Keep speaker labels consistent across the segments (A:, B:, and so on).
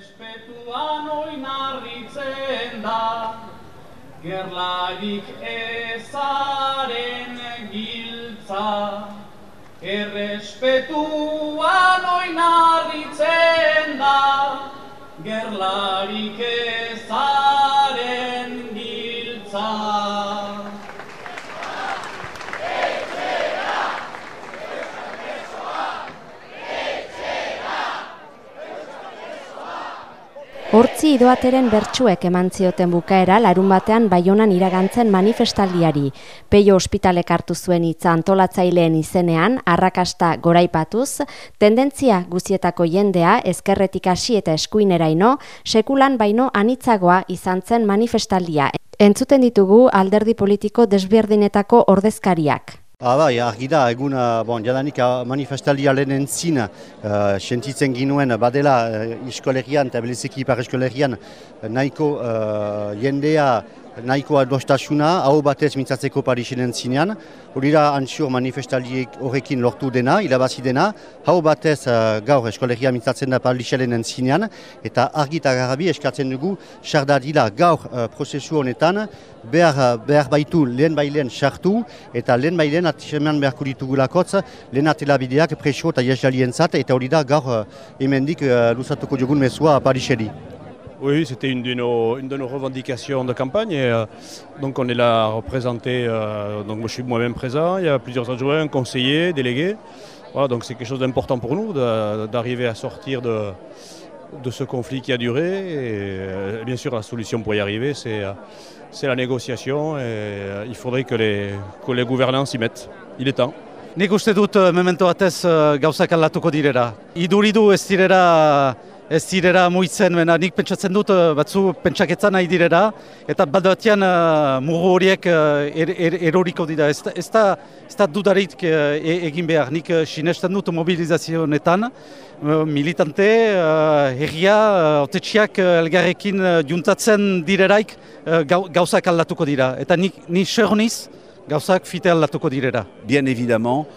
A: Errespetuan oinarritzen da, gerlarik ezaren giltza. Errespetuan oinarritzen da, gerlarik ezaren
B: Hortzi idoateren bertsuek eman zioten bukaera larun batean baionan iragantzen manifestaldiari. Peio ospitalek hartu zuen hitza antolatzaileen izenean, arrakasta goraipatuz, tendentzia guzietako jendea ezkerretik hasi eta eskuineraino, sekulan baino anitzagoa izan zen manifestaldia. Entzuten ditugu alderdi politiko desberdinetako ordezkariak.
C: Ah, bai, argi da, egun, uh, bon, jadanik uh, manifestalia lehen zin, uh, sentitzen ginuen badela uh, iskolegian eta belezeki ipar iskolegian nahiko uh, jendea nahiko adostasuna, hau batez mintzatzeko Parisinen zinean. Hori da antxur manifestaliek horrekin lortu dena, irabazi dena. Hau batez uh, gaur eskolegia mintzatzen da Parisinen zinean. Eta argi eta garabi eskatzen dugu, sardadila gaur uh, prozesu honetan, behar, behar baitu lehen bailen sartu, eta lehen bailen atiseman beharko ditugulakotz, lehen atelabideak preso eta jesjalien zat, eta hori da gaur uh, emendik uh, lusatuko jogun mesua Pariseri.
D: Oui, c'était une, de nos, revendications de campagne. Euh, donc on est là représenté, euh, donc moi, je suis moi-même présent, il y a plusieurs adjoints, conseillers, délégués. Donc c'est quelque chose d'important pour nous d'arriver à sortir de, ce conflit qui a duré. Euh, bien sûr, la solution pour y arriver, c'est c'est la négociation euh, il faudrait que les, gouvernants s'y mettent. Il est temps.
E: Direra ez direra muitzen, bena nik pentsatzen dut uh, batzu pentsaketzan nahi direra, eta bat batean uh, mugu horiek uh, er, er, eroriko dira. Ez, ez, da, ez da dudarik uh, e, egin behar, nik uh, sinesten dut mobilizazionetan, uh, militante, uh, herria, otetxiak uh, elgarrekin uh, juntatzen direraik uh, gauzak aldatuko dira. Eta nik ni seroniz, gauzak fite aldatuko direra.
F: Bien évidemment,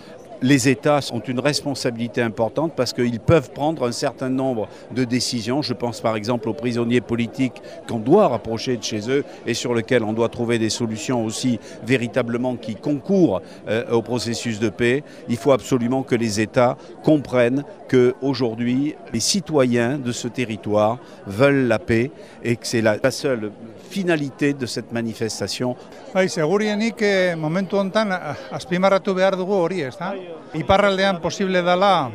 F: les États ont une responsabilité importante parce qu'ils peuvent prendre un certain nombre de décisions. Je pense par exemple aux prisonniers politiques qu'on doit rapprocher de chez eux et sur lesquels on doit trouver des solutions aussi véritablement qui concourent euh, au processus de paix. Il faut absolument que les États comprennent qu'aujourd'hui, les citoyens de ce territoire veulent la paix et que c'est la, seule finalité de cette manifestation.
G: Iparraldean posible dela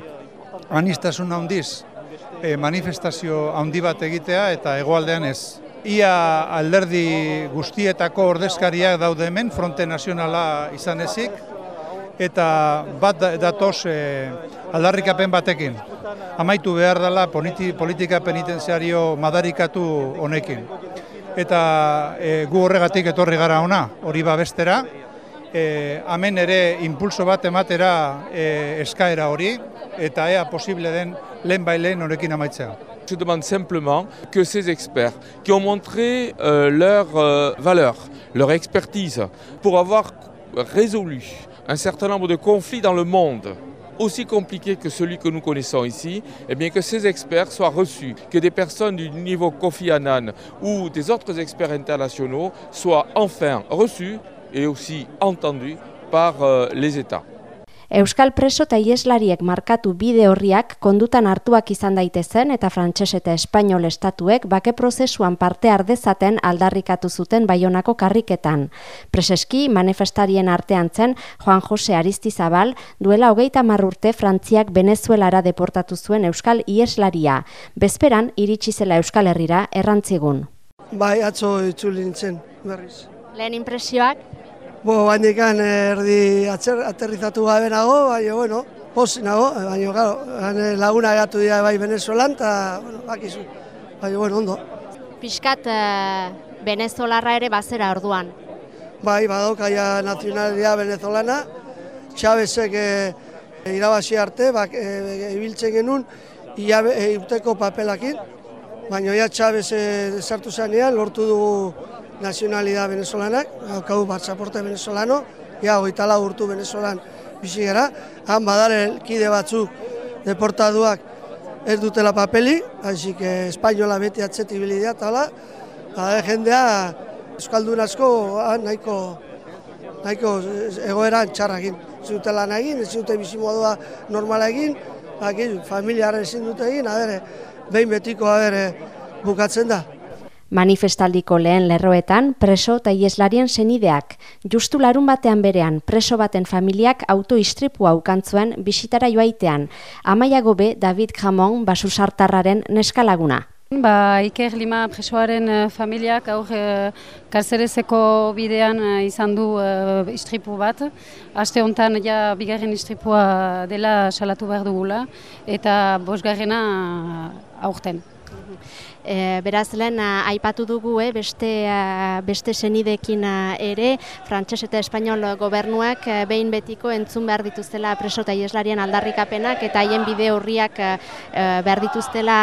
G: anistasun handiz eh, manifestazio handi bat egitea eta hegoaldean ez. Ia alderdi guztietako ordezkariak daude hemen, fronte nazionala izan ezik, eta bat datoz eh, aldarrikapen batekin. Amaitu behar dela politika penitenziario madarikatu honekin eta e, gu horregatik etorri gara ona, hori babestera, e, hemen ere impulso bat ematera e, eskaera hori, eta ea posible den lehen bai lehen horekin amaitzea.
H: Je demande simplement que ces experts qui ont montré euh, leur euh, valeur, leur expertise pour avoir résolu un certain nombre de conflits dans le monde, aussi compliqué que celui que nous connaissons ici, eh bien que ces experts soient reçus, que des personnes du niveau Kofi Annan ou des autres experts internationaux soient enfin reçus et aussi entendus par euh, les États.
B: Euskal preso eta ieslariek markatu bide horriak kondutan hartuak izan daitezen eta frantses eta espainol estatuek bake prozesuan parte ardezaten aldarrikatu zuten baionako karriketan. Preseski manifestarien artean zen Juan Jose Aristizabal duela hogeita marrurte Frantziak Venezuelara deportatu zuen Euskal ieslaria. Bezperan iritsi zela Euskal Herrira errantzigun.
I: Bai, atzo itzuli nintzen, berriz.
B: Lehen impresioak?
I: Bo, bandikan erdi atzer, aterrizatu gabe nago, baina, bueno, posi nago, baina, claro, laguna gatu dira bai Venezuelan, eta, bueno, bakizu, baina, bueno, ondo.
B: Piskat eh, venezolarra ere bazera orduan.
I: Bai, badaukaia nazionalia venezolana, Chavezek eh, irabazi arte, bak, eh, ibiltzen genuen, ia e, urteko papelakin, baina ja Chavez eh, sartu zanean, lortu dugu nazionalidad venezolanak, haukau batzaporte venezolano, ja, hoitala urtu venezolan bizi gara, han badare kide batzuk deportaduak ez dutela papeli, hasi que espainola beti atzetik bilidea tala, ba, jendea Euskaldun asko ah, nahiko, nahiko egoeran txarrakin. Ez dute lan egin, ez dute bizimodua normala egin, familiaren ezin dute egin, adere, behin betiko adere, bukatzen da.
B: Manifestaldiko lehen lerroetan preso eta ieslarien senideak. Justu larun batean berean preso baten familiak autoistripua ukantzuen bisitara joaitean. Amaia gobe David Jamon basusartarraren neskalaguna.
J: Ba, Iker Lima presoaren uh, familiak aur uh, kalzerezeko bidean uh, izan du uh, istripu bat. Aste honetan ja bigarren istripua dela salatu behar dugula eta bosgarrena uh, aurten.
B: E, beraz lehen aipatu dugu eh, beste, beste senidekin ere, frantses eta espainol gobernuak behin betiko entzun behar dituztela preso eta ieslarien aldarrikapenak eta haien bide horriak e, behar dituztela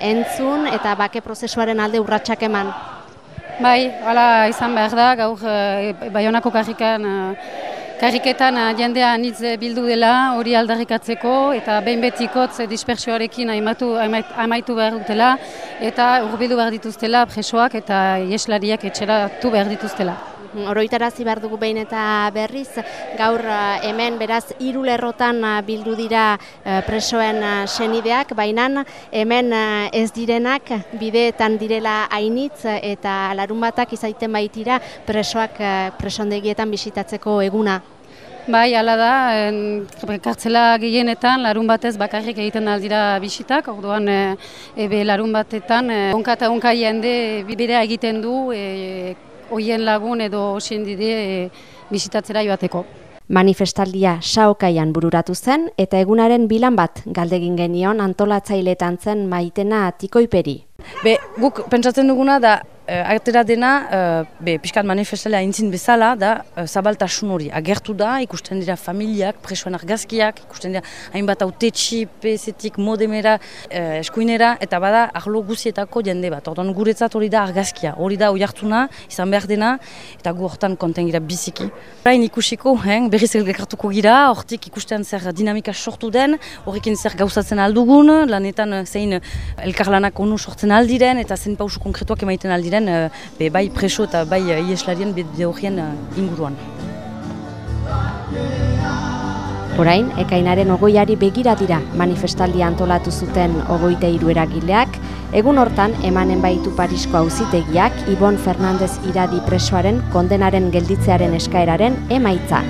B: entzun eta bake prozesuaren alde urratsak eman.
J: Bai, hala izan behar da, gaur Baionako karrikan eh, jendea nitz bildu dela hori aldarrikatzeko eta behin betikotz dispersioarekin aimatu, amaitu behar dutela eta urbildu behar dituztela presoak eta ieslariak etxeratu behar dituztela.
B: Oroitarazi behar dugu behin eta berriz, gaur eh, hemen beraz hiru lerrotan eh, bildu dira presoen senideak, baina hemen ez direnak bideetan direla hainitz eta larun batak izaiten baitira presoak presondegietan bisitatzeko eguna.
J: Bai, ala da, en, kartzela gehienetan larun batez bakarrik egiten aldira bisitak, orduan e, ebe larun batetan e, onka eta onka jende bidea egiten du e, oien lagun edo osien dide e, bisitatzera joateko.
B: Manifestaldia saokaian bururatu zen eta egunaren bilan bat galdegin genion antolatzailetan zen maitena tikoiperi.
K: Be, guk pentsatzen duguna da Uh, dena, uh, be, pixkat manifestalea intzin bezala, da uh, zabaltasun hori. Agertu da, ikusten dira familiak, presoen argazkiak, ikusten dira hainbat autetxi, pezetik, modemera, eskuinera, eta bada arlo guzietako jende bat. Orduan guretzat hori da argazkia, hori da oiartuna, izan behar dena, eta gu hortan konten gira biziki. Horain ikusiko, hein, berriz elgekartuko gira, hortik ikusten zer dinamika sortu den, horrekin zer gauzatzen aldugun, lanetan zein elkarlanak onu sortzen aldiren, eta zen pausu konkretuak emaiten aldiren diren uh, be, bai preso eta bai uh, ieslarien bide horien uh, inguruan.
B: Orain, ekainaren ogoiari begira dira manifestaldi antolatu zuten ogoite irueragileak, egun hortan emanen baitu Parisko auzitegiak Ibon Fernandez iradi presoaren kondenaren gelditzearen eskaeraren emaitza.